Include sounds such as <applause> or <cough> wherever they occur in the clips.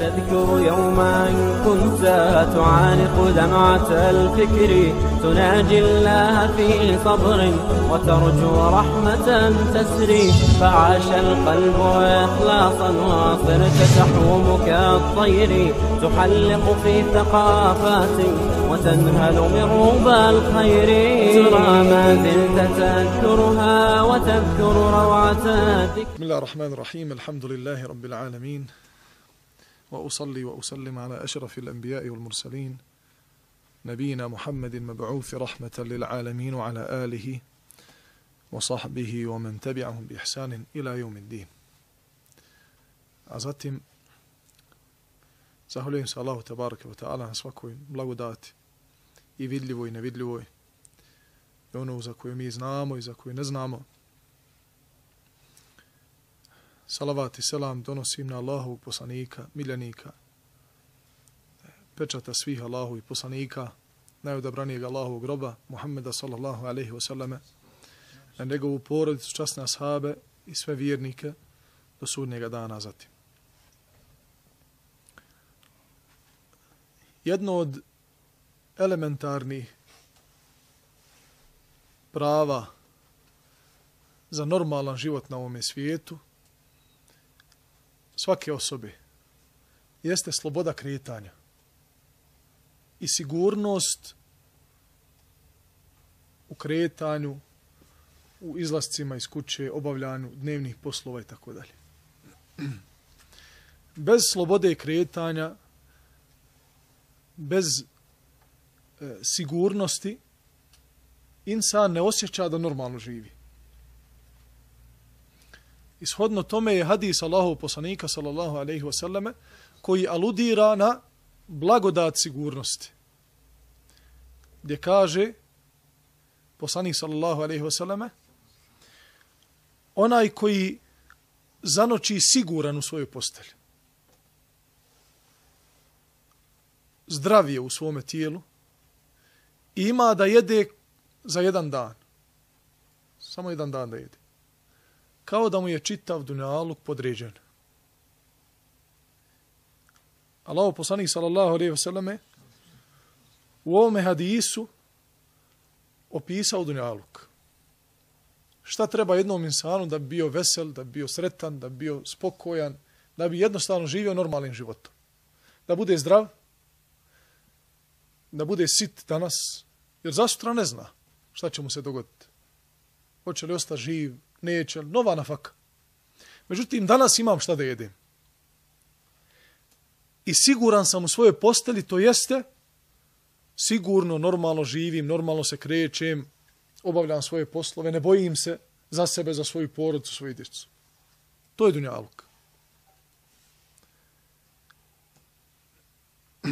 تذكر يوما كنت تعانق دمعة الفكر تناجي الله في صبر وترجو رحمة تسري فعاش القلب إخلاصا وصرت تحوم كالطير تحلق في ثقافات وتنهل من ربى الخير. ترى ما زلت تذكرها وتذكر روعة بسم الله الرحمن الرحيم. الحمد لله رب العالمين. وأصلي وأسلم على أشرف الأنبياء والمرسلين نبينا محمد مبعوث رحمة للعالمين وعلى آله وصحبه ومن تبعهم بإحسان إلى يوم الدين أزاتم Zahvaljujem se Allahu tabaraka wa ta'ala na svakoj blagodati i vidljivoj i nevidljivoj i ono za koju mi znamo i za koju ne znamo. Salavat i selam donosim na Allahu poslanika, miljenika, pečata svih Allahu i poslanika, najodabranijeg Allahovog groba, Muhammeda sallallahu alaihi wa sallame, na njegovu porodicu, časne ashabe i sve vjernike do sudnjega dana zatim. Jedno od elementarnih prava za normalan život na ovome svijetu svake osobe jeste sloboda kretanja i sigurnost u kretanju, u izlascima iz kuće, obavljanju dnevnih poslova i tako dalje. Bez slobode kretanja, bez e, sigurnosti, insan ne osjeća da normalno živi. Ishodno tome je hadis Allahov poslanika sallallahu alejhi ve selleme koji aludira na blagodat sigurnosti. Gdje kaže poslanik sallallahu alejhi ve selleme onaj koji zanoći siguran u svojoj postelji. Zdravije u svome tijelu i ima da jede za jedan dan. Samo jedan dan da jede kao da mu je čitav dunjaluk podređen. Allaho poslanik sallallahu alejhi ve selleme u ovome hadisu opisao dunjaluk. Šta treba jednom insanu da bi bio vesel, da bi bio sretan, da bi bio spokojan, da bi jednostavno živio normalnim životom. Da bude zdrav, da bude sit danas, jer za sutra ne zna šta će mu se dogoditi. Hoće li ostati živ, neće, nova nafaka. Međutim, danas imam šta da jedem. I siguran sam u svojoj posteli, to jeste, sigurno, normalno živim, normalno se krećem, obavljam svoje poslove, ne bojim se za sebe, za svoju porodicu, svoju djecu. To je dunjaluk. <clears throat>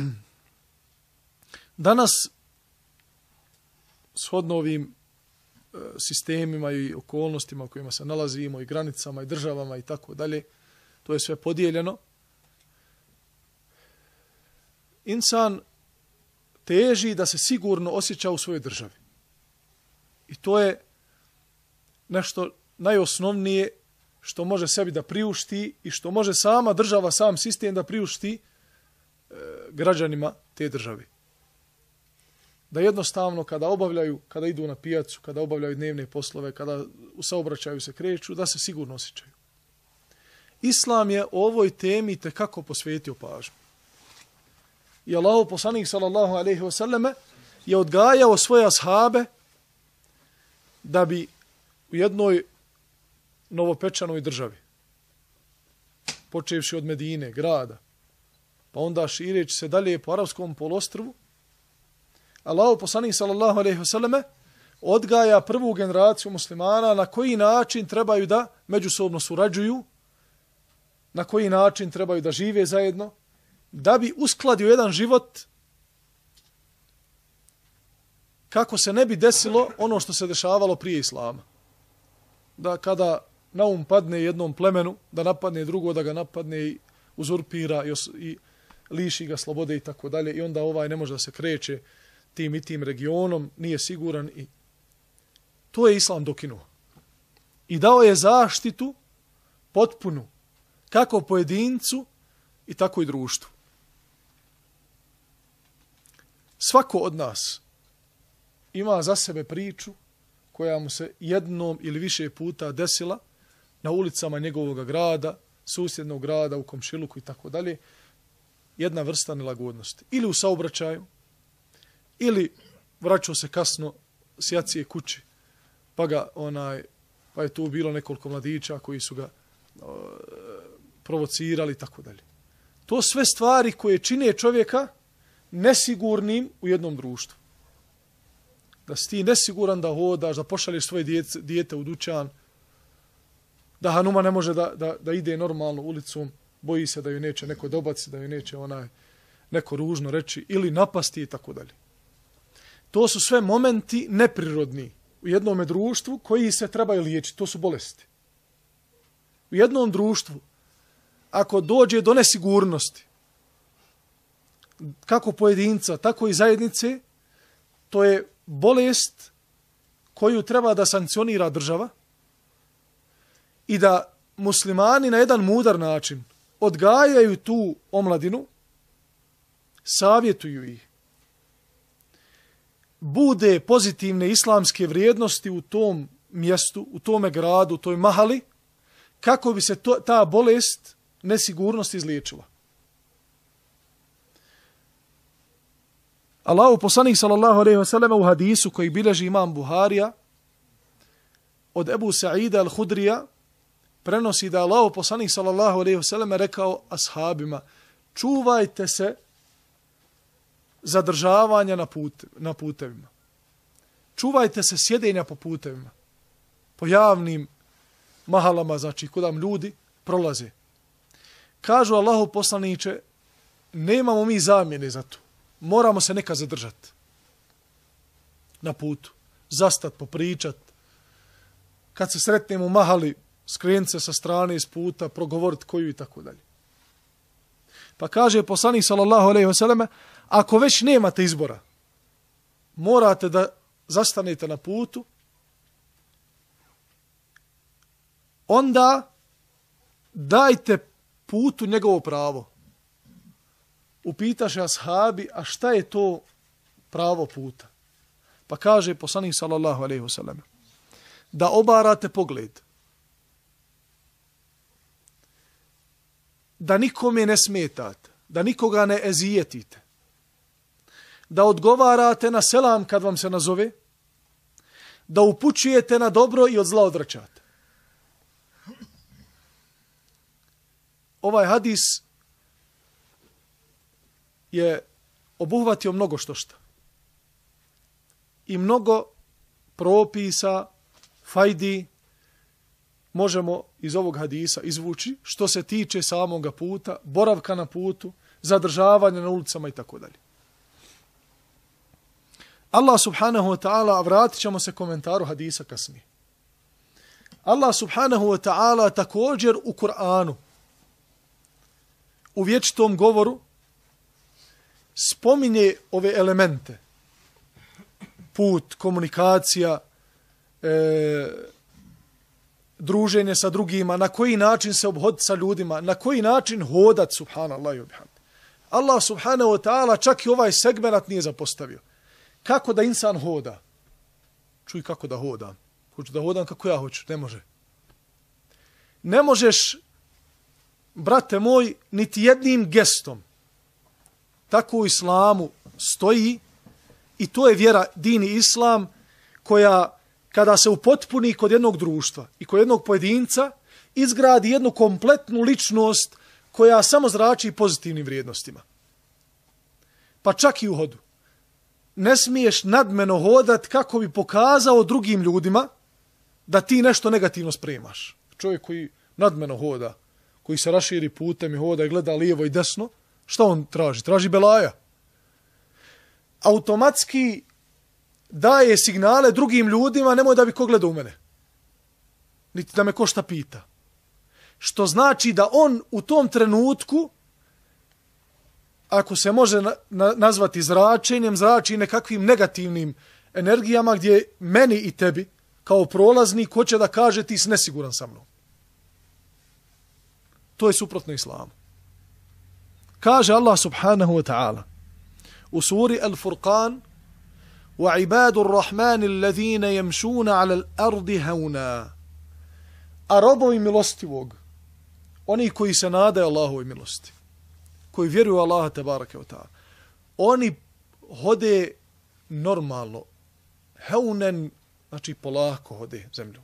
Danas, shodno ovim sistemima i okolnostima u kojima se nalazimo i granicama i državama i tako dalje. To je sve podijeljeno. Insan teži da se sigurno osjeća u svojoj državi. I to je nešto najosnovnije što može sebi da priušti i što može sama država, sam sistem da priušti e, građanima te države da jednostavno kada obavljaju, kada idu na pijacu, kada obavljaju dnevne poslove, kada u saobraćaju se kreću, da se sigurno osjećaju. Islam je ovoj temi tekako posvetio pažnju. I Allah poslanik sallallahu alejhi ve je odgajao svoje ashabe da bi u jednoj novopečanoj državi počevši od Medine, grada, pa onda šireći se dalje po arapskom polostrvu, Allahu poslanik sallallahu alejhi ve selleme odgaja prvu generaciju muslimana na koji način trebaju da međusobno surađuju, na koji način trebaju da žive zajedno, da bi uskladio jedan život kako se ne bi desilo ono što se dešavalo prije islama. Da kada na um padne jednom plemenu, da napadne drugo, da ga napadne i uzurpira i, i liši ga slobode i tako dalje i onda ovaj ne može da se kreće tim i tim regionom, nije siguran i to je islam dokinuo. I dao je zaštitu potpunu kako pojedincu, i tako i društvu. Svako od nas ima za sebe priču koja mu se jednom ili više puta desila na ulicama njegovog grada, susjednog grada, u komšiluku i tako dalje, jedna vrsta nelagodnosti. Ili u saobraćaju, ili vraćao se kasno s jacije kući, pa ga onaj, pa je tu bilo nekoliko mladića koji su ga o, provocirali i tako dalje. To sve stvari koje čine čovjeka nesigurnim u jednom društvu. Da si ti nesiguran da hodaš, da pošalješ svoje dijete, dijete u dućan, da Hanuma ne može da, da, da ide normalno ulicom, boji se da ju neće neko dobaci, da ju neće onaj neko ružno reći ili napasti i tako dalje. To su sve momenti neprirodni u jednom društvu koji se trebaju liječiti. To su bolesti. U jednom društvu, ako dođe do nesigurnosti, kako pojedinca, tako i zajednice, to je bolest koju treba da sankcionira država i da muslimani na jedan mudar način odgajaju tu omladinu, savjetuju ih, bude pozitivne islamske vrijednosti u tom mjestu, u tome gradu, u toj mahali, kako bi se to, ta bolest, nesigurnost izliječila. Allahu poslanik sallallahu alejhi ve sellem u hadisu koji bilježi imam Buharija od Ebu Sa'ida al-Hudrija prenosi da Allahu poslanik sallallahu alejhi ve sellem rekao ashabima čuvajte se zadržavanja na, put, na putevima. Čuvajte se sjedenja po putevima, po javnim mahalama, znači kudam ljudi prolaze. Kažu Allahu poslaniće, nemamo mi zamjene za to. Moramo se neka zadržati na putu, zastat, popričat. Kad se sretnemo mahali, skrenuti se sa strane iz puta, progovoriti koju i tako dalje. Pa kaže poslanik sallallahu alejhi ve selleme, ako već nemate izbora, morate da zastanete na putu, onda dajte putu njegovo pravo. Upitaše ashabi, a šta je to pravo puta? Pa kaže poslanik sallallahu alejhi ve da obarate pogled. Da nikome ne smetate, da nikoga ne ezijetite, da odgovarate na selam kad vam se nazove, da upućujete na dobro i od zla odvraćate. Ovaj hadis je obuhvatio mnogo što što. I mnogo propisa, fajdi, možemo iz ovog hadisa izvući što se tiče samoga puta, boravka na putu, zadržavanja na ulicama i tako dalje. Allah subhanahu wa ta'ala, vratit ćemo se komentaru hadisa kasnije. Allah subhanahu wa ta'ala također u Kur'anu, u vječitom govoru, spominje ove elemente. Put, komunikacija, e, druženje sa drugima, na koji način se obhoditi sa ljudima, na koji način hodat, subhanallah i Allah subhanahu wa ta'ala čak i ovaj segmenat nije zapostavio kako da insan hoda? Čuj kako da hoda. Hoću da hodam kako ja hoću. Ne može. Ne možeš, brate moj, niti jednim gestom. Tako u islamu stoji i to je vjera dini islam koja kada se upotpuni kod jednog društva i kod jednog pojedinca izgradi jednu kompletnu ličnost koja samo zrači pozitivnim vrijednostima. Pa čak i u hodu ne smiješ nadmeno hodat kako bi pokazao drugim ljudima da ti nešto negativno spremaš. Čovjek koji nadmeno hoda, koji se raširi putem i hoda i gleda lijevo i desno, šta on traži? Traži belaja. Automatski daje signale drugim ljudima, nemoj da bi ko gleda u mene. Niti da me ko šta pita. Što znači da on u tom trenutku ako se može na, na, nazvati zračenjem, zrači nekakvim negativnim energijama gdje meni i tebi kao prolaznik hoće da kaže ti si nesiguran sa mnom. To je suprotno islamu. Kaže Allah subhanahu wa ta'ala u suri Al-Furqan وعباد الرحمن الذين يمشون على الأرض هونا a robovi milostivog, oni koji se nadaju Allahove milosti, koji vjeruju Allaha tebareke wa ta'ala, oni hode normalno, heunen, znači polako hode zemlju.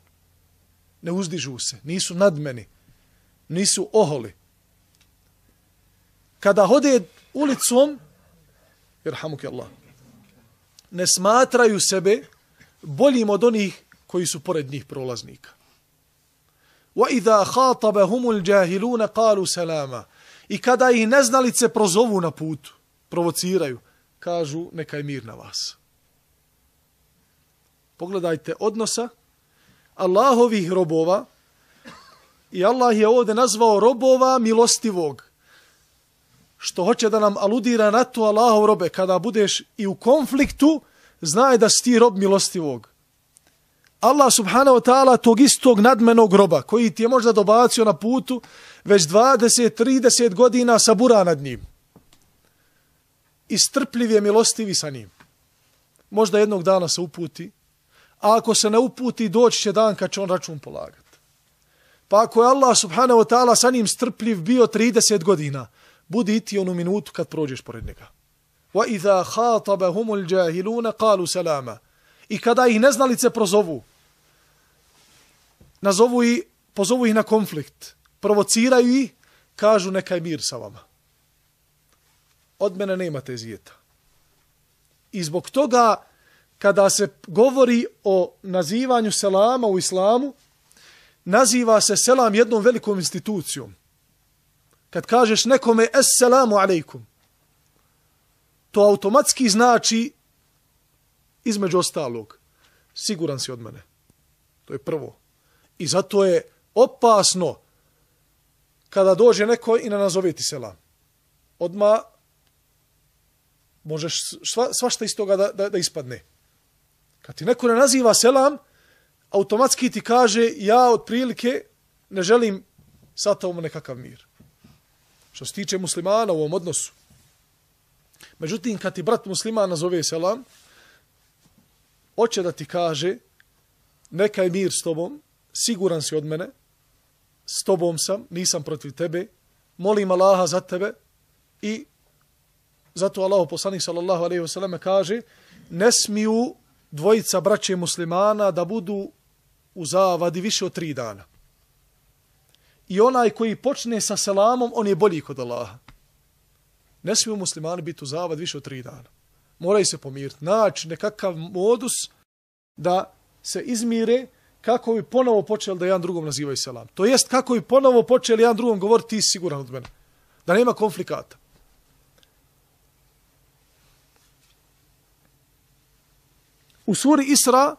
Ne uzdižu se, nisu nadmeni, nisu oholi. Kada hode ulicom, jer hamuke Allah, ne smatraju sebe boljim od onih koji su pored njih prolaznika. وَإِذَا خَاطَبَهُمُ الْجَاهِلُونَ قَالُوا سَلَامًا I kada ih neznalice prozovu na putu, provociraju, kažu neka je mir na vas. Pogledajte odnosa Allahovih robova i Allah je ovdje nazvao robova milostivog. Što hoće da nam aludira na to Allahov robe, kada budeš i u konfliktu, znaj da si ti rob milostivog. Allah subhanahu wa ta'ala tog istog nadmenog groba, koji ti je možda dobacio na putu, već 20-30 godina sabura nad njim. I strpljiv je milostivi sa njim. Možda jednog dana se uputi, a ako se ne uputi, doći će dan kad će on račun polagati. Pa ako je Allah subhanahu wa ta'ala sa njim strpljiv bio 30 godina, budi iti onu minutu kad prođeš pored njega. Wa idha khatabahumul قَالُوا qalu salama. I kada ih neznalice prozovu, nazovu i pozovu ih na konflikt, provociraju ih, kažu neka je mir sa vama. Od mene nema te zijeta. I zbog toga, kada se govori o nazivanju selama u islamu, naziva se selam jednom velikom institucijom. Kad kažeš nekome assalamu alaikum, to automatski znači između ostalog, siguran si od mene. To je prvo. I zato je opasno kada dođe neko i ne nazove ti selam. Odma možeš sva, svašta iz toga da, da, da ispadne. Kad ti neko ne naziva selam, automatski ti kaže ja otprilike ne želim sa tomu nekakav mir. Što se tiče muslimana u ovom odnosu. Međutim, kad ti brat musliman nazove selam, hoće da ti kaže neka je mir s tobom, siguran si od mene, s tobom sam, nisam protiv tebe, molim Allaha za tebe i zato Allah poslanik sallallahu alaihi wasallam kaže ne smiju dvojica braće muslimana da budu u zavadi više od tri dana. I onaj koji počne sa selamom, on je bolji kod Allaha. Ne smiju muslimani biti u zavad više od tri dana. Moraju se pomiriti. Naći nekakav modus da se izmire kako bi ponovo počeli da jedan drugom nazivaju selam. To jest kako bi ponovo počeli jedan drugom govoriti ti siguran od mene. Da nema konflikata. U suri Isra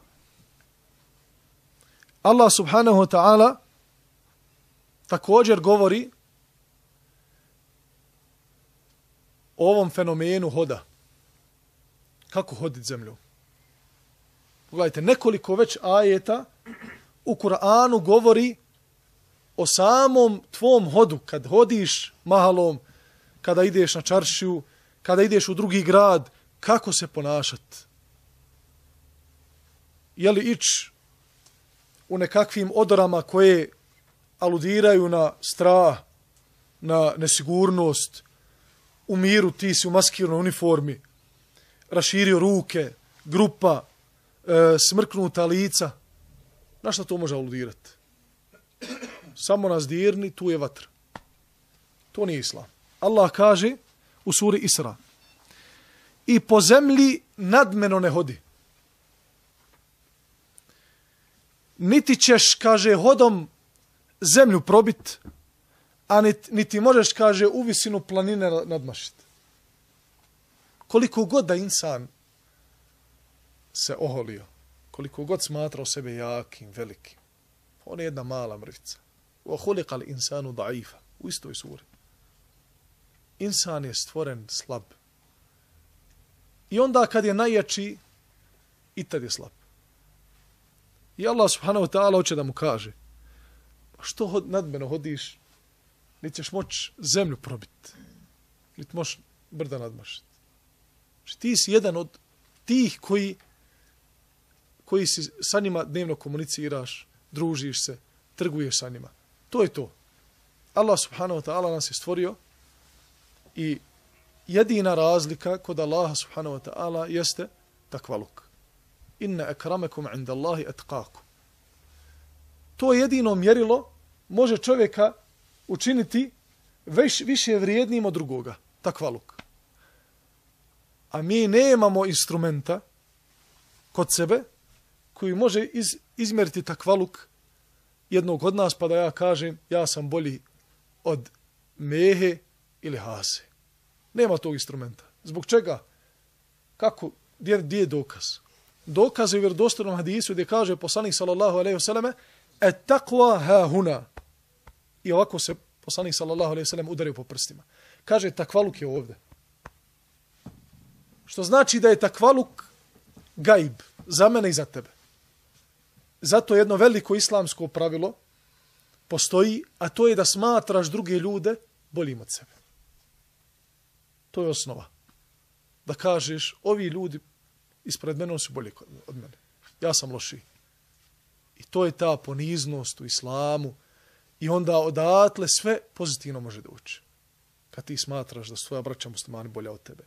Allah subhanahu wa ta'ala također govori o ovom fenomenu hoda. Kako hoditi zemlju? Pogledajte, nekoliko već ajeta u Kur'anu govori o samom tvom hodu, kad hodiš mahalom, kada ideš na čaršiju, kada ideš u drugi grad, kako se ponašat? Je li ić u nekakvim odorama koje aludiraju na strah, na nesigurnost, u miru ti si u maskirnoj uniformi, raširio ruke, grupa, e, smrknuta lica, na šta to može aludirati? Samo nas dirni, tu je vatra. To nije islam. Allah kaže u suri Isra i po zemlji nadmeno ne hodi. Niti ćeš, kaže, hodom zemlju probit, a niti, niti možeš, kaže, u visinu planine nadmašiti. Koliko god da insan se oholio, koliko god smatrao sebe jakim, velikim, on je jedna mala mrvica. Wa khuliqa insanu da'ifa. U istoj suri. Insan je stvoren slab. I onda kad je najjači, i tad je slab. I Allah subhanahu wa ta'ala hoće da mu kaže, pa što hod, nadmeno hodiš, niti ćeš moć zemlju probiti. niti možeš brda nadmašiti. Znači, ti si jedan od tih koji, koji si sa njima dnevno komuniciraš, družiš se, trguješ sa njima. To je to. Allah subhanahu wa ta'ala nas je stvorio i jedina razlika kod Allaha subhanahu wa ta'ala jeste takvaluk. Inna akramakum inda Allahi atqakum. To jedino mjerilo može čovjeka učiniti već, više vrijednim od drugoga. Takvaluk. A mi nemamo instrumenta kod sebe koju može iz, izmjeriti takvaluk jednog od nas pa da ja kažem ja sam bolji od mehe ili hase. Nema tog instrumenta. Zbog čega? Kako? Gdje, gdje je dokaz? Dokaz je u vjerodostojnom hadisu gdje kaže poslanik sallallahu alaihi vseleme et takva ha huna. I ovako se poslanik sallallahu alaihi vseleme udario po prstima. Kaže takvaluk je ovdje. Što znači da je takvaluk gaib za mene i za tebe. Zato jedno veliko islamsko pravilo postoji, a to je da smatraš druge ljude boljim od sebe. To je osnova. Da kažeš, ovi ljudi ispred mene su bolji od mene. Ja sam loši. I to je ta poniznost u islamu. I onda odatle sve pozitivno može doći. Kad ti smatraš da su tvoja braća muslimani bolja od tebe.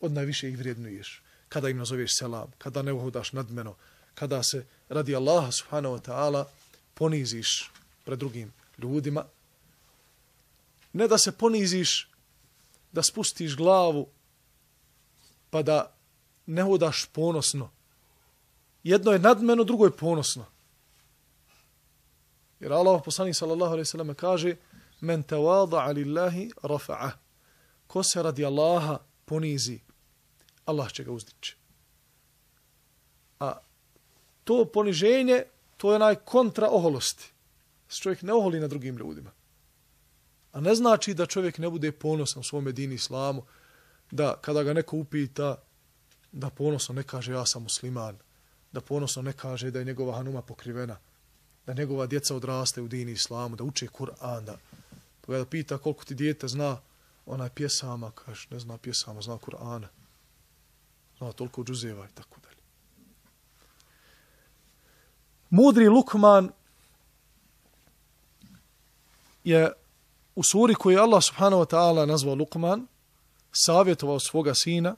Od najviše ih vrijednuješ. Kada im nazoveš selam. Kada ne uhodaš nadmeno. Kada se radi Allaha subhanahu wa ta'ala poniziš pred drugim ljudima. Ne da se poniziš da spustiš glavu pa da ne hodaš ponosno. Jedno je nadmeno, drugo je ponosno. Jer Allah poslani sallallahu alaihi sallam kaže men tawada lillahi rafa'a. Ko se radi Allaha ponizi, Allah će ga uzdići. A to poniženje, to je onaj kontra oholosti. Znači, čovjek ne oholi na drugim ljudima. A ne znači da čovjek ne bude ponosan u svom dini islamu, da kada ga neko upita, da ponosno ne kaže ja sam musliman, da ponosno ne kaže da je njegova hanuma pokrivena, da njegova djeca odraste u dini islamu, da uče Kur'an, da kada pita koliko ti dijete zna onaj pjesama, kaže ne zna pjesama, zna Kur'ana, zna toliko džuzeva i tako dalje. Mudri Lukman je u suri koju je Allah subhanahu wa ta'ala nazvao Lukman, savjetovao svoga sina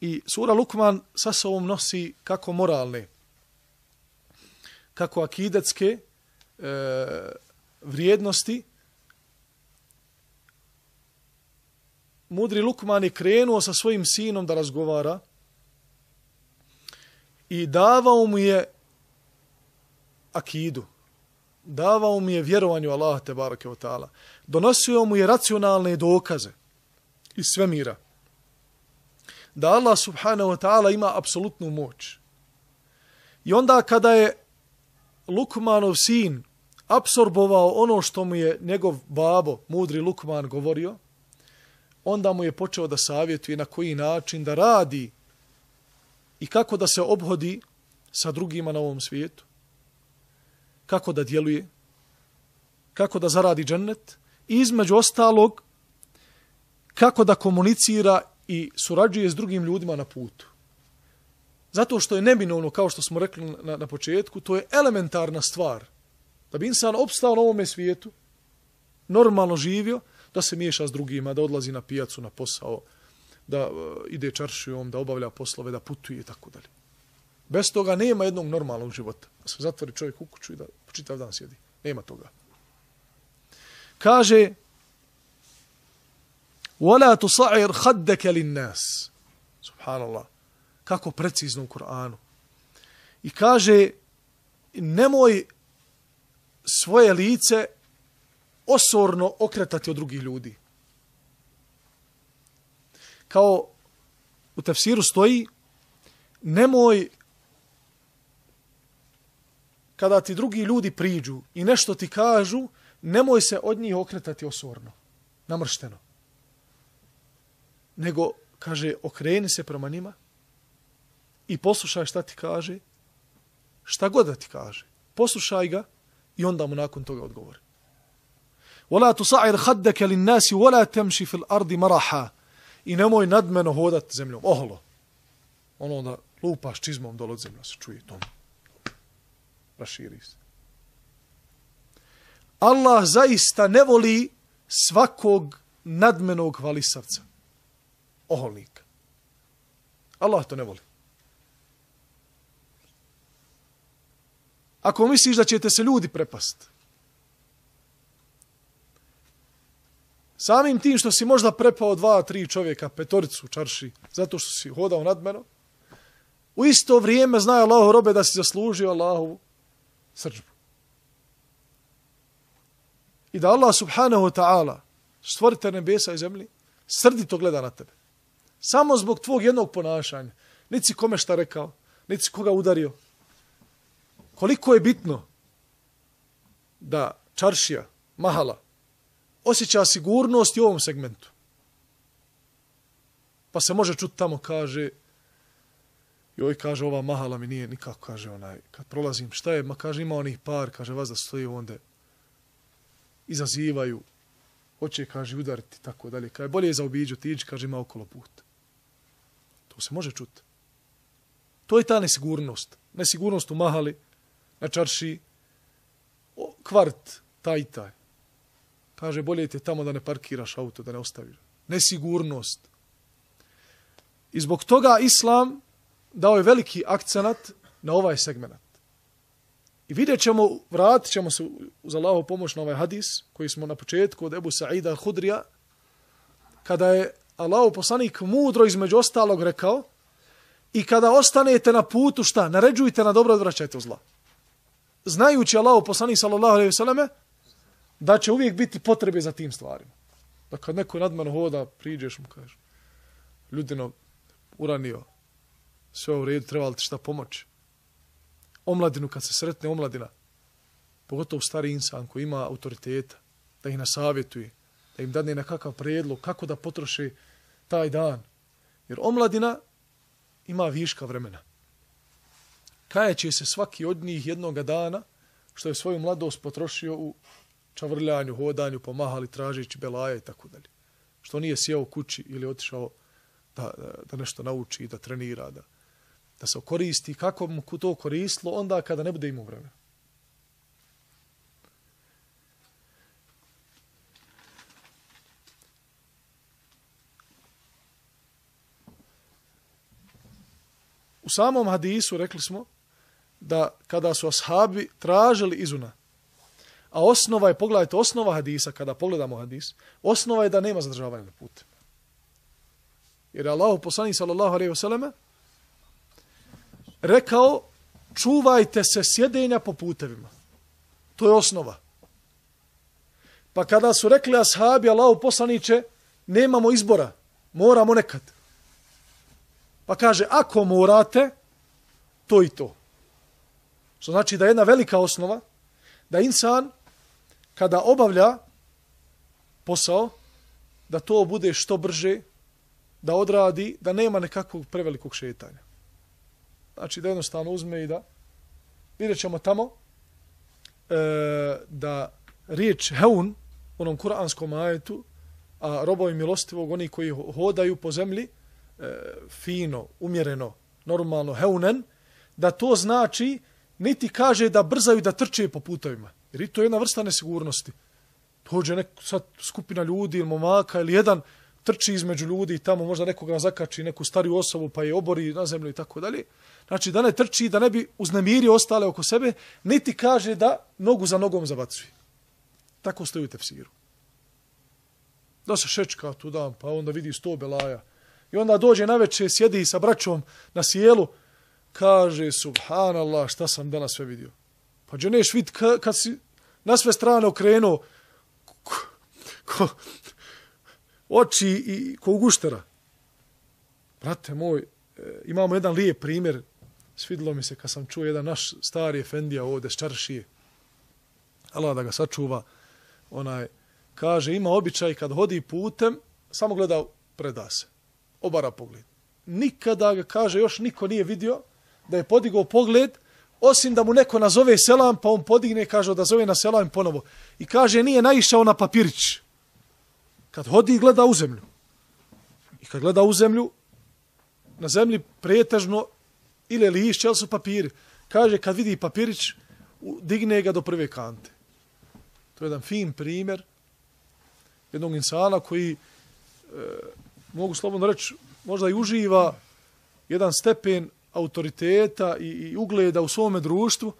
i sura Lukman sa sobom nosi kako moralne, kako akidetske e, vrijednosti. Mudri Lukman je krenuo sa svojim sinom da razgovara i davao mu je akidu, davao mu je vjerovanju Allah te barake o ta'ala. Donosio mu je racionalne dokaze iz svemira. Da Allah subhanahu wa ta'ala ima apsolutnu moć. I onda kada je Lukmanov sin absorbovao ono što mu je njegov babo, mudri Lukman, govorio, onda mu je počeo da savjetuje na koji način da radi i kako da se obhodi sa drugima na ovom svijetu kako da djeluje, kako da zaradi džennet i između ostalog kako da komunicira i surađuje s drugim ljudima na putu. Zato što je neminovno, kao što smo rekli na, na početku, to je elementarna stvar. Da bi insan opstao na ovome svijetu, normalno živio, da se miješa s drugima, da odlazi na pijacu, na posao, da uh, ide čaršijom, da obavlja poslove, da putuje i tako dalje. Bez toga nema jednog normalnog života. Da se zatvori čovjek u kuću i da čitav dan sjedi. Nema toga. Kaže وَلَا تُصَعِرْ خَدَّكَ لِلنَّاسِ Subhanallah. Kako precizno u Kur'anu. I kaže nemoj svoje lice osorno okretati od drugih ljudi. Kao u tefsiru stoji nemoj kada ti drugi ljudi priđu i nešto ti kažu, nemoj se od njih okretati osorno, namršteno. Nego, kaže, okreni se prema njima i poslušaj šta ti kaže, šta god da ti kaže. Poslušaj ga i onda mu nakon toga odgovori. ولا تصعر خدك للناس ولا تمشي في الأرض مرحا i nemoj nadmeno hodat zemljom, oholo. Ono da lupaš čizmom dole od zemlja, se čuje to. Raširi se. Allah zaista ne voli svakog nadmenog hvalisavca. Oholnika. Allah to ne voli. Ako misliš da ćete se ljudi prepast, samim tim što si možda prepao dva, tri čovjeka, petoricu čarši, zato što si hodao nadmeno, u isto vrijeme znaje Allah robe da si zaslužio Allahovu srđbu. I da Allah subhanahu wa ta'ala stvorite nebesa i zemlji, srdito gleda na tebe. Samo zbog tvog jednog ponašanja. Nici kome šta rekao, nici koga udario. Koliko je bitno da čaršija, mahala, osjeća sigurnost i u ovom segmentu. Pa se može čuti tamo, kaže, joj, kaže, ova mahala mi nije nikako, kaže, onaj, kad prolazim, šta je, ma kaže, ima onih par, kaže, vas da stoji onda, izazivaju, hoće, kaže, udariti, tako dalje. Kaže, bolje je za obiđu, tiđi, kaže, ima okolo put. To se može čuti. To je ta nesigurnost. Nesigurnost u mahali, na čarši, kvart, taj, taj. Kaže, bolje ti je tamo da ne parkiraš auto, da ne ostaviš. Nesigurnost. I zbog toga Islam dao je veliki akcenat na ovaj segment. I vidjet ćemo, vratit ćemo se uz Allahu pomoć na ovaj hadis, koji smo na početku od Ebu Sa'ida Hudrija, kada je Allahov poslanik mudro između ostalog rekao, i kada ostanete na putu, šta? Naređujte na dobro, odvraćajte u zla. Znajući Allahov poslanik sallallahu alaihi vseleme, da će uvijek biti potrebe za tim stvarima. Da kad neko nadmano hoda, priđeš mu, kažeš, ljudino, uranio, sve u redu, treba li ti šta pomoći? Omladinu, kad se sretne omladina, pogotovo stari insan koji ima autoriteta, da ih nasavjetuje, da im dadne nekakav predlog, kako da potroše taj dan. Jer omladina ima viška vremena. Kajeće se svaki od njih jednoga dana što je svoju mladost potrošio u čavrljanju, hodanju, pomahali, tražići belaja i tako dalje. Što nije sjeo kući ili otišao da, da nešto nauči, da trenira, da, da se koristi. Kako mu to koristilo onda kada ne bude imao vremena? U samom hadisu rekli smo da kada su ashabi tražili izuna, A osnova je, pogledajte, osnova hadisa, kada pogledamo hadis, osnova je da nema zadržavanja na putu. Jer je Allah poslani sallallahu alaihi wasallam rekao čuvajte se sjedenja po putevima. To je osnova. Pa kada su rekli ashabi Allahu poslaniće nemamo izbora, moramo nekad. Pa kaže ako morate, to i to. Što znači da je jedna velika osnova da insan kada obavlja posao, da to bude što brže, da odradi, da nema nekakvog prevelikog šetanja. Znači da jednostavno uzme i da vidjet ćemo tamo e, da riječ heun, onom kuranskom ajetu, a robovi milostivog, oni koji hodaju po zemlji, e, fino, umjereno, normalno, heunen, da to znači niti kaže da brzaju da trče po putovima. Jer i to je jedna vrsta nesigurnosti. Dođe nek, sad skupina ljudi ili momaka ili jedan trči između ljudi i tamo možda nekoga zakači neku stariju osobu pa je obori na zemlju i tako dalje. Znači da ne trči, da ne bi uznemirio ostale oko sebe, niti kaže da nogu za nogom zabacuje. Tako stoji u tefsiru. Da se šečka tu dan, pa onda vidi sto belaja. I onda dođe na večer, sjedi sa braćom na sjelu, kaže, subhanallah, šta sam danas sve vidio. Pa gdje vid kad si na sve strane okrenuo ko, ko, oči i ko guštera. Brate moj, e, imamo jedan lijep primjer. Svidilo mi se kad sam čuo jedan naš stari efendija ovdje s čaršije. Allah da ga sačuva. Onaj, kaže, ima običaj kad hodi putem, samo gleda preda se. Obara pogled. Nikada ga kaže, još niko nije vidio da je podigao pogled, osim da mu neko nazove selam, pa on podigne, kaže da zove na selam ponovo. I kaže, nije naišao na papirić. Kad hodi i gleda u zemlju. I kad gleda u zemlju, na zemlji pretežno ili lišće, ali su papiri. Kaže, kad vidi papirić, digne ga do prve kante. To je jedan fin primjer jednog insana koji, e, mogu slobodno reći, možda i uživa jedan stepen autoriteta i, i ugleda u svome društvu,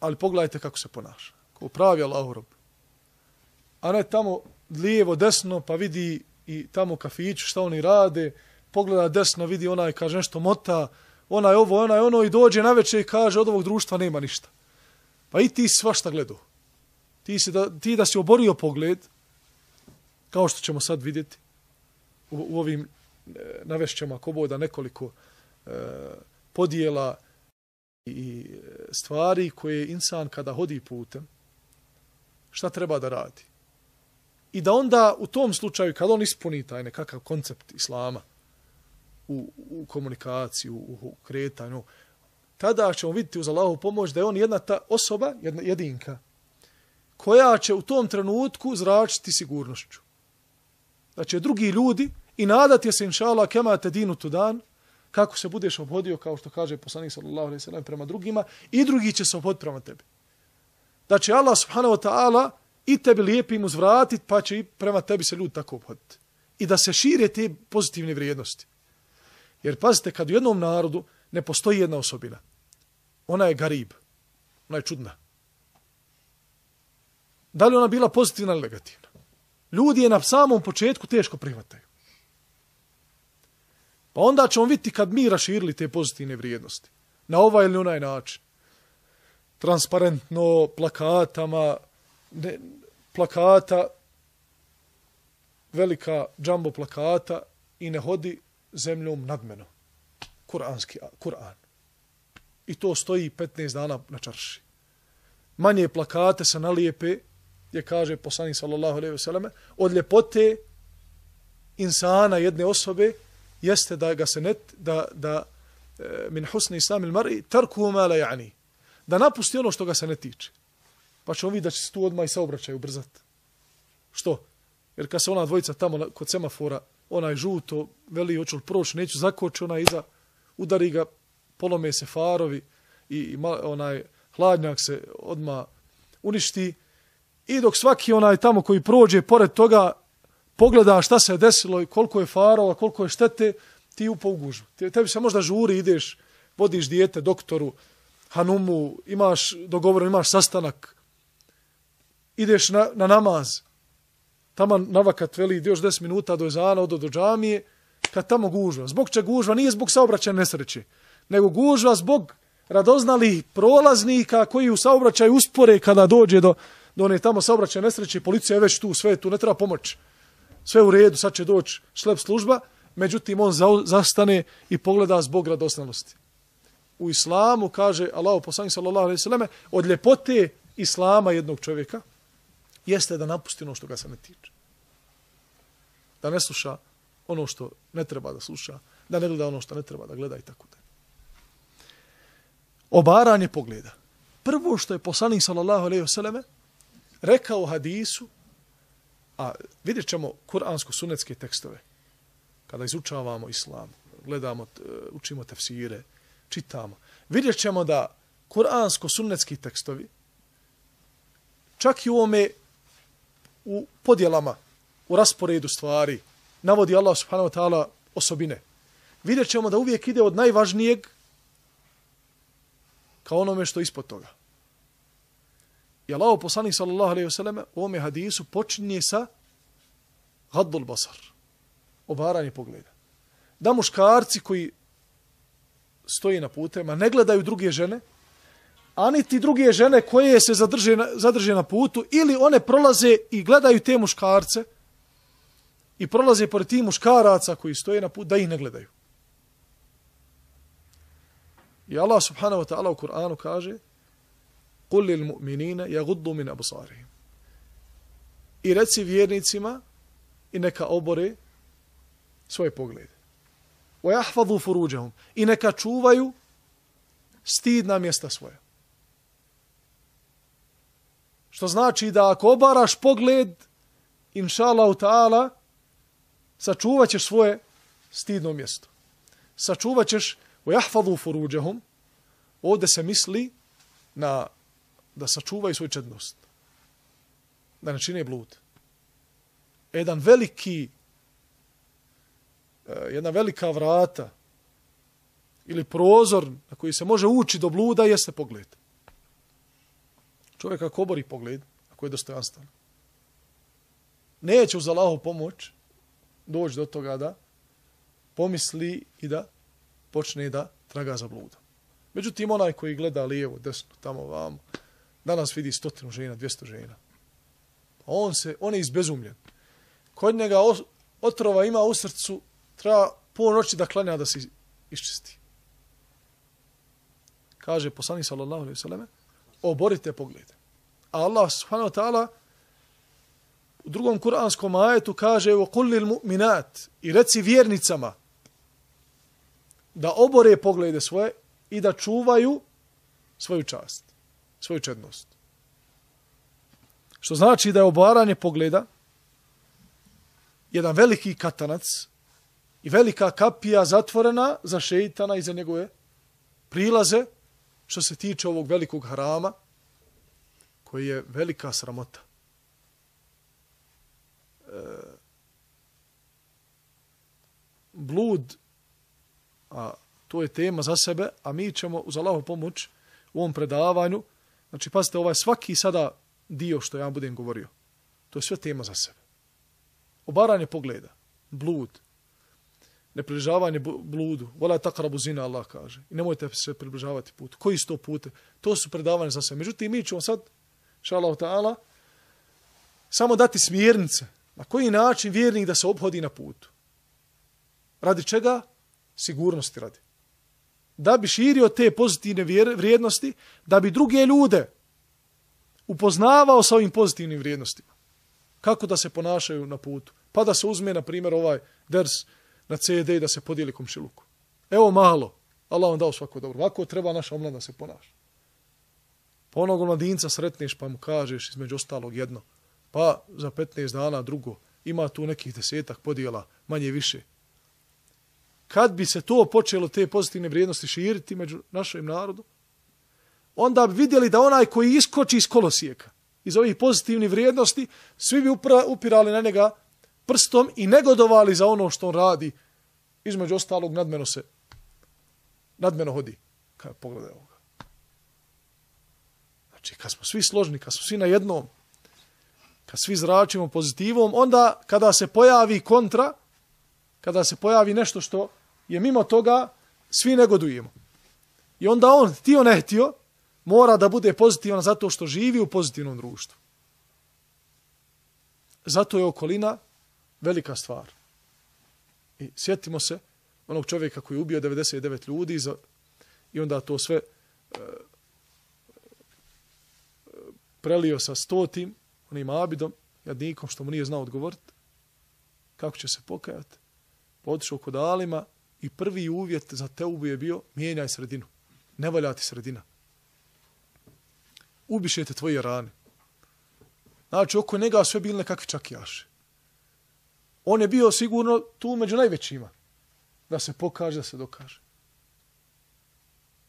ali pogledajte kako se ponaša. Ko pravi Allah rob. A ne tamo lijevo, desno, pa vidi i tamo kafiću šta oni rade, pogleda desno, vidi onaj, kaže nešto mota, onaj ovo, onaj ono i dođe na večer i kaže od ovog društva nema ništa. Pa i ti svašta gledao. Ti, si da, ti da si oborio pogled, kao što ćemo sad vidjeti u, u ovim e, navešćama koboda nekoliko e, podijela i e, stvari koje insan kada hodi putem, šta treba da radi. I da onda u tom slučaju, kad on ispuni taj nekakav koncept islama u, u komunikaciju, u, u kretanju, tada ćemo vidjeti uz Allahu pomoć da je on jedna ta osoba, jedna jedinka, koja će u tom trenutku zračiti sigurnošću. Da će drugi ljudi i nadati se, inša Allah, kemate dinu tu dan, kako se budeš obhodio, kao što kaže poslanik sallallahu alaihi sallam, prema drugima, i drugi će se obhoditi prema tebi. Da će Allah subhanahu wa ta'ala i tebi lijepim uzvratit, pa će i prema tebi se ljudi tako obhoditi. I da se šire te pozitivne vrijednosti. Jer pazite, kad u jednom narodu ne postoji jedna osobina, ona je garib, ona je čudna. Da li ona bila pozitivna ili negativna? Ljudi je na samom početku teško prihvataju. Pa onda ćemo vidjeti kad mi raširili te pozitivne vrijednosti. Na ovaj ili onaj način. Transparentno, plakatama, ne, plakata, velika džambo plakata i ne hodi zemljom nadmeno. Kur'anski, Kur'an. I to stoji 15 dana na čarši. Manje plakate se nalijepe, je kaže poslanik sallallahu alejhi ve selleme, od ljepote insana jedne osobe jeste da ga se net, da, da e, min husni islam il mar'i tarku ma la yani. Da napusti ono što ga se ne tiče. Pa ćemo vidjeti da će se tu odmah i saobraćaj ubrzati. Što? Jer kad se ona dvojica tamo kod semafora, onaj žuto, veli, hoću li proći, neću zakoći, ona iza, udari ga, polome se farovi i, i onaj hladnjak se odma uništi. I dok svaki onaj tamo koji prođe pored toga pogleda šta se je desilo i koliko je farova, koliko je štete, ti upo u gužu. Tebi se možda žuri, ideš, vodiš dijete doktoru, hanumu, imaš dogovor, imaš sastanak, ideš na, na namaz, tamo navakat veli još 10 minuta do ezana, odo do džamije, kad tamo gužva. Zbog čega gužva? Nije zbog saobraćaja nesreće, nego gužva zbog radoznalih prolaznika koji u saobraćaju uspore kada dođe do, do one tamo saobraćaja nesreće, policija je već tu, sve tu, ne treba pomoć sve u redu, sad će doći šlep služba, međutim on zastane i pogleda zbog radoznalosti. U islamu, kaže Allah poslanik sallallahu alaihi sallame, od ljepote islama jednog čovjeka, jeste da napusti ono što ga se ne tiče. Da ne sluša ono što ne treba da sluša, da ne gleda ono što ne treba da gleda i tako da. Obaranje pogleda. Prvo što je poslanik sallallahu alejhi ve selleme rekao hadisu, A vidjet ćemo kuransko-sunetske tekstove. Kada izučavamo islam, gledamo, e, učimo tefsire, čitamo. Vidjet ćemo da kuransko-sunetski tekstovi, čak i u ome, u podjelama, u rasporedu stvari, navodi Allah subhanahu wa ta'ala osobine. Vidjet ćemo da uvijek ide od najvažnijeg kao onome što ispod toga. I Allah poslanik sallallahu alaihi wasallam u ovome hadisu počinje sa gaddul basar, obaranje pogleda. Da muškarci koji stoji na putema, ne gledaju druge žene, a niti druge žene koje se zadrže na, zadrže na putu, ili one prolaze i gledaju te muškarce i prolaze pored tih muškaraca koji stoje na putu, da ih ne gledaju. I Allah subhanahu wa ta'ala u Kur'anu kaže قل للمؤمنين يغضوا من أبصارهم I reci vjernicima i neka obore svoje poglede. وَيَحْفَظُوا فُرُوجَهُمْ I neka čuvaju stidna mjesta svoja. Što znači da ako obaraš pogled, inša Allah ta'ala, sačuvat ćeš svoje stidno mjesto. Sačuvat ćeš u jahfadu furuđahum, ovdje se misli na da sačuvaju svoju čednost. Da ne čine blud. Jedan veliki e, jedna velika vrata ili prozor na koji se može ući do bluda jeste pogled. Čovjek ako obori pogled, ako je dostojanstven, neće uz Allahu pomoć doći do toga da pomisli i da počne da traga za bludom. Međutim, onaj koji gleda lijevo, desno, tamo, vamo, danas vidi stotinu žena, dvjesto žena. On se, on je izbezumljen. Kod njega otrova ima u srcu, treba pol noći da klanja da se iščisti. Kaže poslanik sallallahu alejhi ve selleme, oborite poglede. A Allah subhanahu wa ta'ala u drugom kuranskom ajetu kaže o kullil mu'minat i reci vjernicama da obore poglede svoje i da čuvaju svoju čast, svoju čednost. Što znači da je obaranje pogleda jedan veliki katanac i velika kapija zatvorena za šeitana i za njegove prilaze što se tiče ovog velikog harama koji je velika sramota. E, blud a to je tema za sebe, a mi ćemo uz Allahu pomoć u ovom predavanju, znači pazite, ovaj svaki sada dio što ja budem govorio, to je sve tema za sebe. Obaranje pogleda, blud, ne približavanje bludu, vola takrabu zina, Allah kaže, i nemojte se približavati put. Koji su to pute? To su predavanje za sebe. Međutim, mi ćemo sad, šalav ta'ala, samo dati smjernice na koji način vjernik da se obhodi na putu. Radi čega? Sigurnosti radi da bi širio te pozitivne vrijednosti, da bi druge ljude upoznavao sa ovim pozitivnim vrijednostima. Kako da se ponašaju na putu. Pa da se uzme, na primjer, ovaj ders na CD i da se podijeli komšiluku. Evo malo. Allah vam dao svako dobro. Ovako treba naša omlada da se ponaša. Pa onog mladinca sretneš pa mu kažeš između ostalog jedno. Pa za 15 dana drugo. Ima tu nekih desetak podijela, manje više kad bi se to počelo, te pozitivne vrijednosti širiti među našim narodom, onda bi vidjeli da onaj koji iskoči iz kolosijeka, iz ovih pozitivnih vrijednosti, svi bi upirali na njega prstom i negodovali za ono što on radi. Između ostalog, nadmeno se, nadmeno hodi. Kaj, pogledaj ovoga. Znači, kad smo svi složni, kad smo svi na jednom, kad svi zračimo pozitivom, onda kada se pojavi kontra, kada se pojavi nešto što je mimo toga svi negodujemo. I onda on, tio ne htio, mora da bude pozitivan zato što živi u pozitivnom društvu. Zato je okolina velika stvar. I sjetimo se onog čovjeka koji je ubio 99 ljudi za, i onda to sve e, prelio sa stotim, onim abidom, jadnikom što mu nije znao odgovoriti. Kako će se pokajati? Otišao kod Alima, I prvi uvjet za teubu je bio mijenjaj sredinu. Ne valja ti sredina. Ubišete tvoje rane. Znači, oko njega sve bili nekakvi čakijaši. On je bio sigurno tu među najvećima. Da se pokaže, da se dokaže.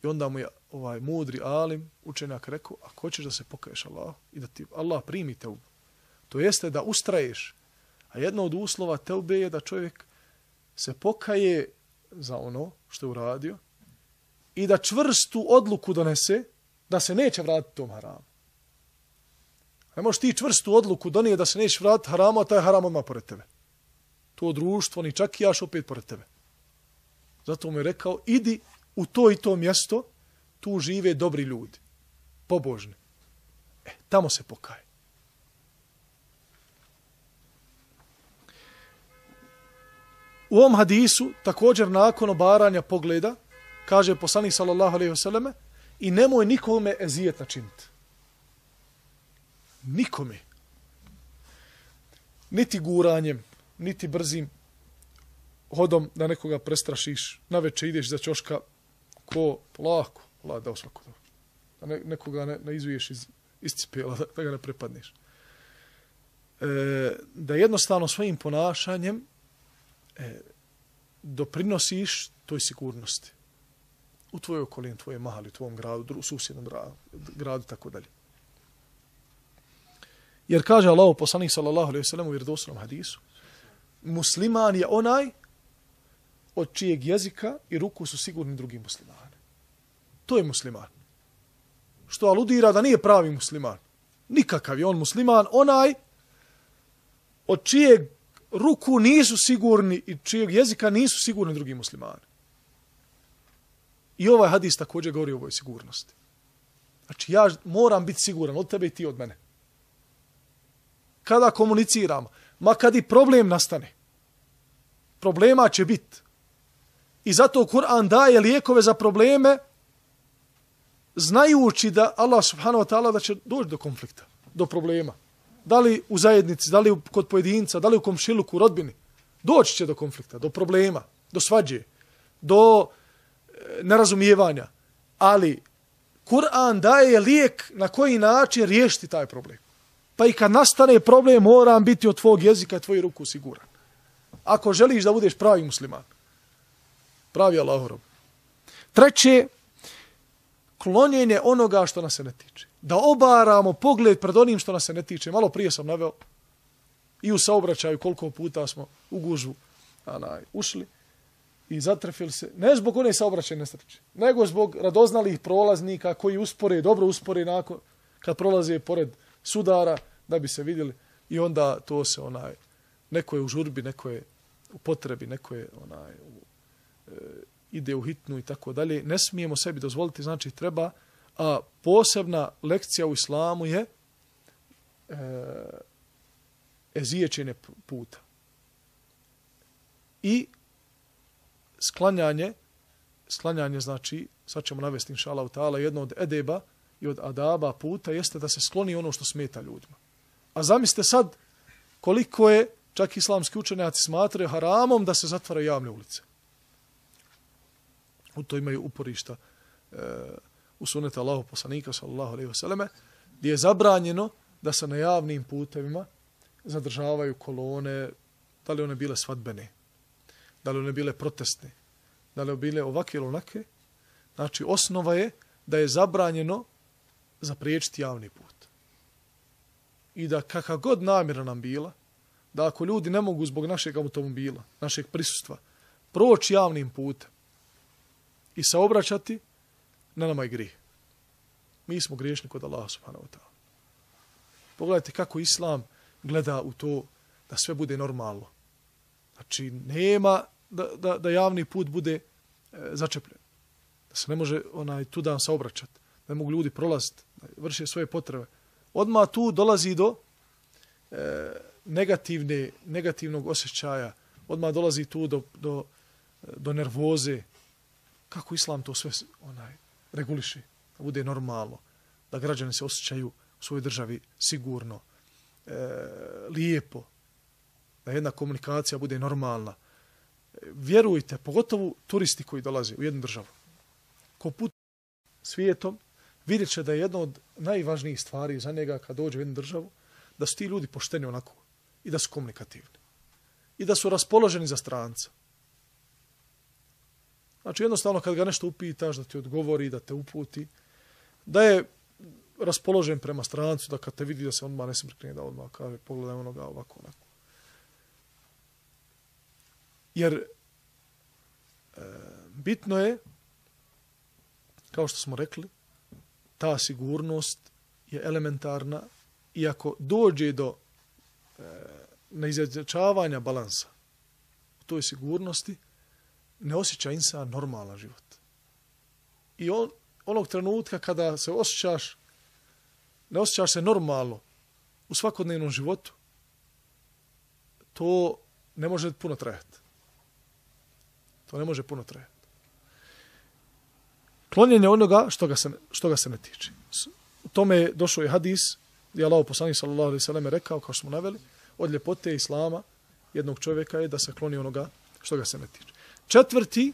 I onda mu je ovaj mudri alim, učenjak rekao, ako hoćeš da se pokaješ Allah i da ti Allah primi teubu, to jeste da ustraješ. A jedno od uslova teube je da čovjek se pokaje za ono što je uradio i da čvrstu odluku donese da se neće vratiti tom haramu. Ne možeš ti čvrstu odluku donije da se neće vratiti haramu, a taj haram odmah pored tebe. To društvo, ni čak i jaš opet pored tebe. Zato mu je rekao, idi u to i to mjesto, tu žive dobri ljudi, pobožni. E, tamo se pokaje. U ovom hadisu, također nakon obaranja pogleda, kaže poslanik sallallahu alejhi ve selleme i nemoj nikome ezijet načiniti. Nikome. Niti guranjem, niti brzim hodom da nekoga prestrašiš. Na večer ideš za čoška ko polako, la da svako Da ne, nekoga ne, ne izviješ iz iscipela, da, da ga ne prepadneš. E, da jednostavno svojim ponašanjem e, doprinosiš toj sigurnosti u tvojoj okolini, tvojoj mahali, tvojom gradu, u susjednom gradu, gradu tako dalje. Jer kaže Allah poslanik sallallahu alejhi ve u vjerodostojnom hadisu, musliman je onaj od čijeg jezika i ruku su sigurni drugi muslimani. To je musliman. Što aludira da nije pravi musliman. Nikakav je on musliman, onaj od čijeg ruku nisu sigurni i čijeg jezika nisu sigurni drugi muslimani. I ovaj hadis također govori o ovoj sigurnosti. Znači, ja moram biti siguran od tebe i ti od mene. Kada komuniciramo, ma kad i problem nastane, problema će biti. I zato Kur'an daje lijekove za probleme, znajući da Allah subhanahu wa ta'ala da će doći do konflikta, do problema. Da li u zajednici, da li kod pojedinca, da li u komšiluku, u rodbini. Doći će do konflikta, do problema, do svađe, do e, nerazumijevanja. Ali Kur'an daje lijek na koji način riješiti taj problem. Pa i kad nastane problem, moram biti od tvog jezika i tvoju ruku siguran. Ako želiš da budeš pravi musliman. Pravi Allahorov. Treće, klonjenje onoga što nas se ne tiče. Da obaramo pogled pred onim što nas se ne tiče. Malo prije sam naveo i u saobraćaju koliko puta smo u gužvu anaj, ušli i zatrefili se. Ne zbog one saobraćaje nesreće, nego zbog radoznalih prolaznika koji uspore, dobro uspore nakon, kad prolaze pored sudara da bi se vidjeli i onda to se onaj neko je u žurbi, neko je u potrebi, neko je onaj u, e, ide u hitnu i tako dalje. Ne smijemo sebi dozvoliti, znači treba, a posebna lekcija u islamu je e, ezijećenje puta. I sklanjanje, sklanjanje znači, sad ćemo navesti inša Allah, jedno od edeba i od adaba puta jeste da se skloni ono što smeta ljudima. A zamislite sad koliko je čak islamski učenjaci smatraju haramom da se zatvaraju javne ulice. U to imaju uporišta e, u sunetu Allahu poslanika sallallahu alejhi ve selleme gdje je zabranjeno da se na javnim putevima zadržavaju kolone, da li one bile svadbene, da li one bile protestne, da li bile ovake ili onake. Znači, osnova je da je zabranjeno zapriječiti javni put. I da kakav god namjera nam bila, da ako ljudi ne mogu zbog našeg automobila, našeg prisustva, proći javnim putem i saobraćati, na nama je grih. Mi smo griješni kod Allaha subhanahu wa ta'ala. Pogledajte kako Islam gleda u to da sve bude normalno. Znači, nema da, da, da javni put bude e, začepljen. Da se ne može onaj tu dan saobraćati. Da mogu ljudi prolaziti, da vrše svoje potrebe. Odmah tu dolazi do e, negativne, negativnog osjećaja. Odmah dolazi tu do, do, do nervoze. Kako Islam to sve onaj reguliše? Da bude normalno. Da građani se osjećaju u svojoj državi sigurno, e, lijepo. Da jedna komunikacija bude normalna. E, vjerujte, pogotovo turisti koji dolaze u jednu državu. Ko put svijetom, vidjet će da je jedno od najvažnijih stvari za njega kad dođe u jednu državu, da su ti ljudi pošteni onako i da su komunikativni. I da su raspoloženi za stranca. Znači jednostavno kad ga nešto upitaš, da ti odgovori, da te uputi, da je raspoložen prema strancu, da kad te vidi da se odmah ne smrkne, da odmah kaže pogledaj onoga ovako, onako. Jer e, bitno je, kao što smo rekli, ta sigurnost je elementarna i ako dođe do e, neizjednačavanja balansa u toj sigurnosti, ne osjeća insan normalan život. I on, onog trenutka kada se osjećaš, ne osjećaš se normalno u svakodnevnom životu, to ne može puno trajati. To ne može puno trajati. Klonjenje onoga što ga se, što ga se ne tiče. U tome je došao i hadis, gdje je Allah poslanik sallallahu alaihi sallam rekao, kao što smo naveli, od ljepote islama jednog čovjeka je da se kloni onoga što ga se ne tiče. Četvrti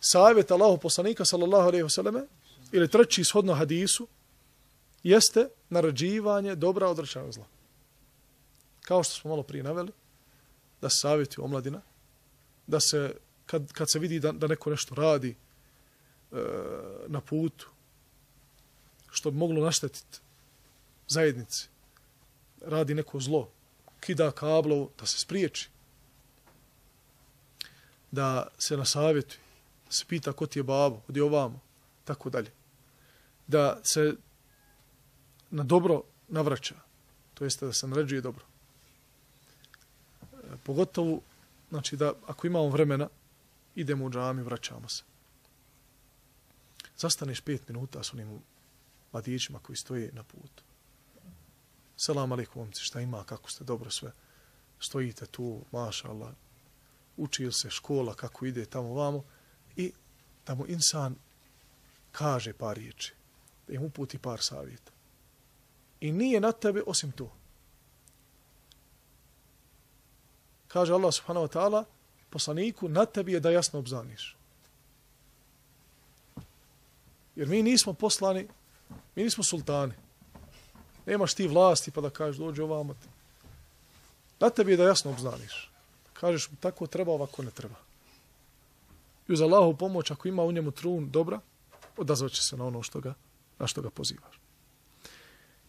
savjet Allahu poslanika sallallahu alaihi sallam ili treći ishodno hadisu jeste narađivanje dobra odrećaja zla. Kao što smo malo prije naveli, da se savjeti omladina, da se, kad, kad se vidi da, da neko nešto radi e, na putu, što bi moglo naštetiti zajednici, radi neko zlo, kida kablovo da se spriječi, da se nasavjetuje, da se pita ko ti je babo, odi ovamo, tako dalje. Da se na dobro navraća, to jeste da se naređuje dobro. E, pogotovo, znači da ako imamo vremena, idemo u džami, vraćamo se. Zastaneš pet minuta s onim mladićima koji stoje na putu. Salam alaikum, momci, šta ima, kako ste, dobro sve. Stojite tu, maša Allah, uči se škola, kako ide tamo vamo, i da mu insan kaže par riječi, da im uputi par savjeta. I nije na tebe osim to. Kaže Allah subhanahu wa ta'ala, poslaniku, na tebi je da jasno obzaniš. Jer mi nismo poslani, mi nismo sultani. Nemaš ti vlasti pa da kažeš dođe ovamo ti. Na tebi je da jasno obznaniš. Kažeš tako treba, ovako ne treba. I uz Allahu pomoć, ako ima u njemu trun dobra, odazvaće se na ono što ga, na što ga pozivaš.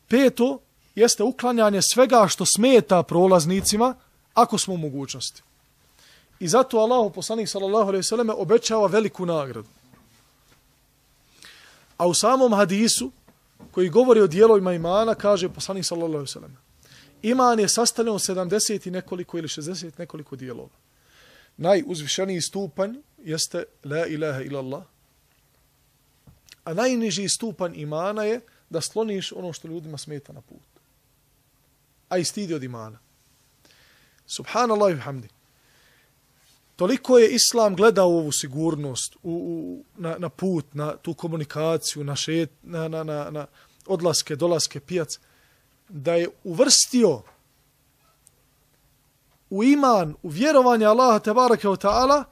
Peto, jeste uklanjanje svega što smeta prolaznicima, ako smo u mogućnosti. I zato Allahu poslanik sallallahu alejhi ve selleme obećava veliku nagradu. A u samom hadisu koji govori o dijelovima imana, kaže poslanik sallallahu alejhi ve. Iman je sastavljen od 70 i nekoliko ili 60 nekoliko dijelova. Najuzvišeniji stupanj jeste la ilaha illallah, A najniži stupanj imana je da sloniš ono što ljudima smeta na put. A i stidi od imana. Subhanallah i hamdi. Toliko je Islam gledao ovu sigurnost u, u, na, na put, na tu komunikaciju, na, šet, na, na, na, na odlaske, dolaske, pijac, da je uvrstio u iman, u vjerovanje Allaha te barake ta'ala,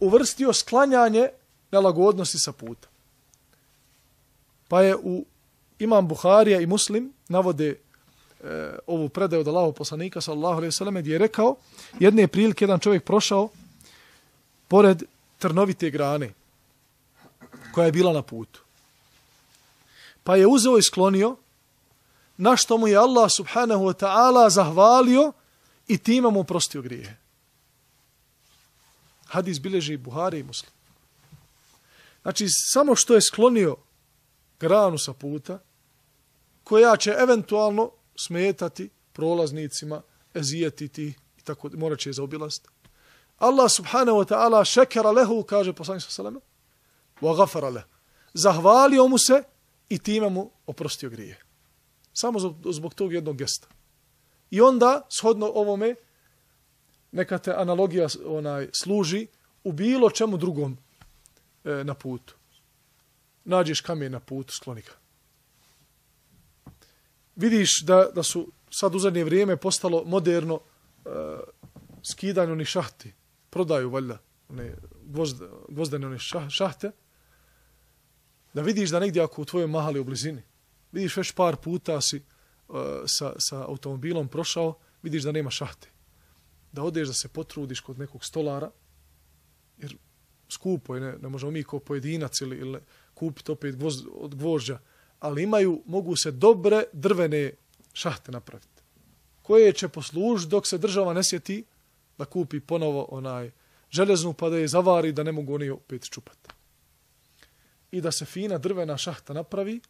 uvrstio sklanjanje nelagodnosti sa puta. Pa je u imam Buharija i Muslim navode e, ovu predaju od Allahu poslanika sallallahu alejhi ve selleme gdje je rekao jedne prilike jedan čovjek prošao pored trnovite grane koja je bila na putu. Pa je uzeo i sklonio na što mu je Allah subhanahu wa ta'ala zahvalio i time mu oprostio grijehe. Hadis bileži Buhari i Muslim. Znači, samo što je sklonio granu sa puta, koja će eventualno smetati prolaznicima, ezijetiti i tako, morat će je zaobilast. Allah subhanahu wa ta'ala šekera lehu, kaže poslanik sa salame, wa gafara leh. Zahvalio mu se i time mu oprostio grije. Samo zbog tog jednog gesta. I onda, shodno ovome, neka te analogija onaj služi u bilo čemu drugom e, na putu. Nađeš kamen na putu, skloni ga. Vidiš da, da su sad u zadnje vrijeme postalo moderno e, skidanje onih šahti. Prodaju, valjda, one gvozde, gvozdene one šahte. Da vidiš da negdje ako u tvojoj mahali u blizini, vidiš već par puta si uh, sa, sa automobilom prošao, vidiš da nema šahte. Da odeš da se potrudiš kod nekog stolara, jer skupo je, ne, ne možemo mi kao pojedinac ili, ili kupiti opet gvoz, od gvožđa, ali imaju, mogu se dobre drvene šahte napraviti, koje će poslužiti dok se država ne sjeti da kupi ponovo onaj železnu pa da je zavari da ne mogu oni opet čupati. I da se fina drvena šahta napravi,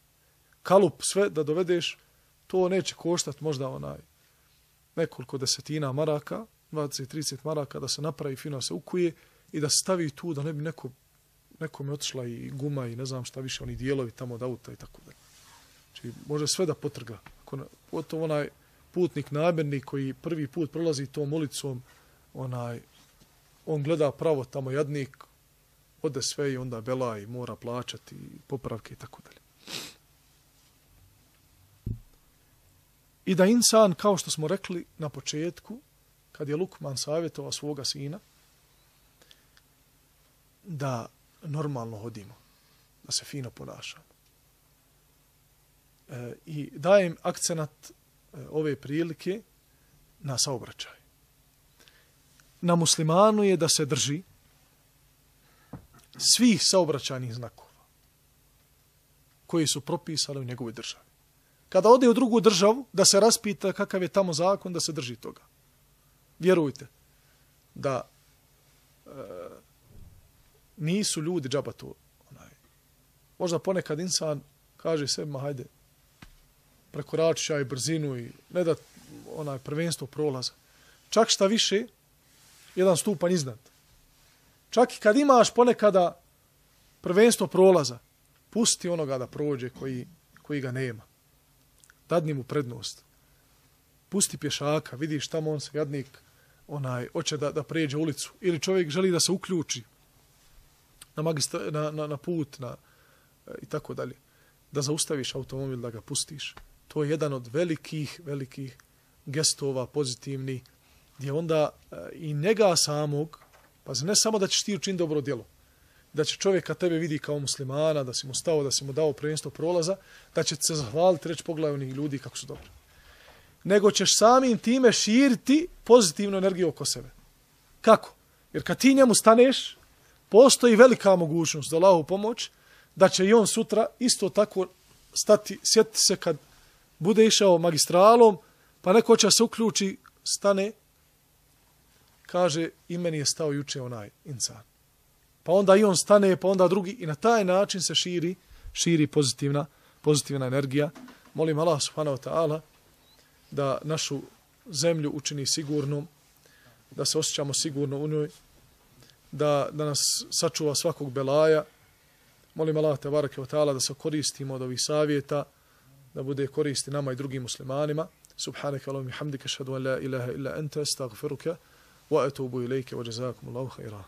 kalup sve da dovedeš, to neće koštati možda onaj nekoliko desetina maraka, 20-30 maraka, da se napravi fino se ukuje i da se stavi tu da ne bi neko, nekom je otišla i guma i ne znam šta više, oni dijelovi tamo od auta i tako da. Znači, može sve da potrga. Ako, to onaj putnik nabernik koji prvi put prolazi tom ulicom, onaj, on gleda pravo tamo jadnik, ode sve i onda bela i mora plaćati popravke i tako dalje. I da insan, kao što smo rekli na početku, kad je Lukman savjetovao svoga sina, da normalno hodimo, da se fino ponašamo. E, I dajem akcenat e, ove prilike na saobraćaj. Na muslimanu je da se drži svih saobraćajnih znakova koji su propisali u njegovoj državi. Kada ode u drugu državu, da se raspita kakav je tamo zakon, da se drži toga. Vjerujte da e, nisu ljudi džaba to. Onaj. Možda ponekad insan kaže sebi, ma hajde, prekoračit i brzinu i ne da onaj prvenstvo prolaza. Čak šta više, jedan stupanj iznad. Čak i kad imaš ponekada prvenstvo prolaza, pusti onoga da prođe koji, koji ga nema. Dadni mu prednost. Pusti pješaka, vidiš tamo on se jadnik onaj, hoće da, da pređe ulicu. Ili čovjek želi da se uključi na, magistra, na, na, na put na, i tako dalje. Da zaustaviš automobil, da ga pustiš. To je jedan od velikih, velikih gestova pozitivni, gdje onda eh, i njega samog, pa ne samo da ćeš ti učiniti dobro djelo, da će čovjek kad tebe vidi kao muslimana, da si mu stao, da si mu dao prvenstvo prolaza, da će se zahvaliti, reći pogledaj onih ljudi kako su dobri. Nego ćeš samim time širiti pozitivnu energiju oko sebe. Kako? Jer kad ti njemu staneš, postoji velika mogućnost da Allahu pomoć, da će i on sutra isto tako stati, sjetiti se kad bude išao magistralom, pa neko će se uključi, stane, kaže, i meni je stao juče onaj insan. Pa onda i on stane, pa onda drugi, i na taj način se širi, širi pozitivna, pozitivna energija. Molim Allah subhanahu wa ta'ala da našu zemlju učini sigurnom, da se osjećamo sigurno u njoj, da, da nas sačuva svakog belaja. Molim Allah te barake wa ta'ala da se koristimo od ovih savjeta, da bude koristi nama i drugim muslimanima. Subhanaka Allahumma hamdika ashhadu an la ilaha illa anta, astaghfiruka wa atubu ilajke, wa jazakum Allahu khairah.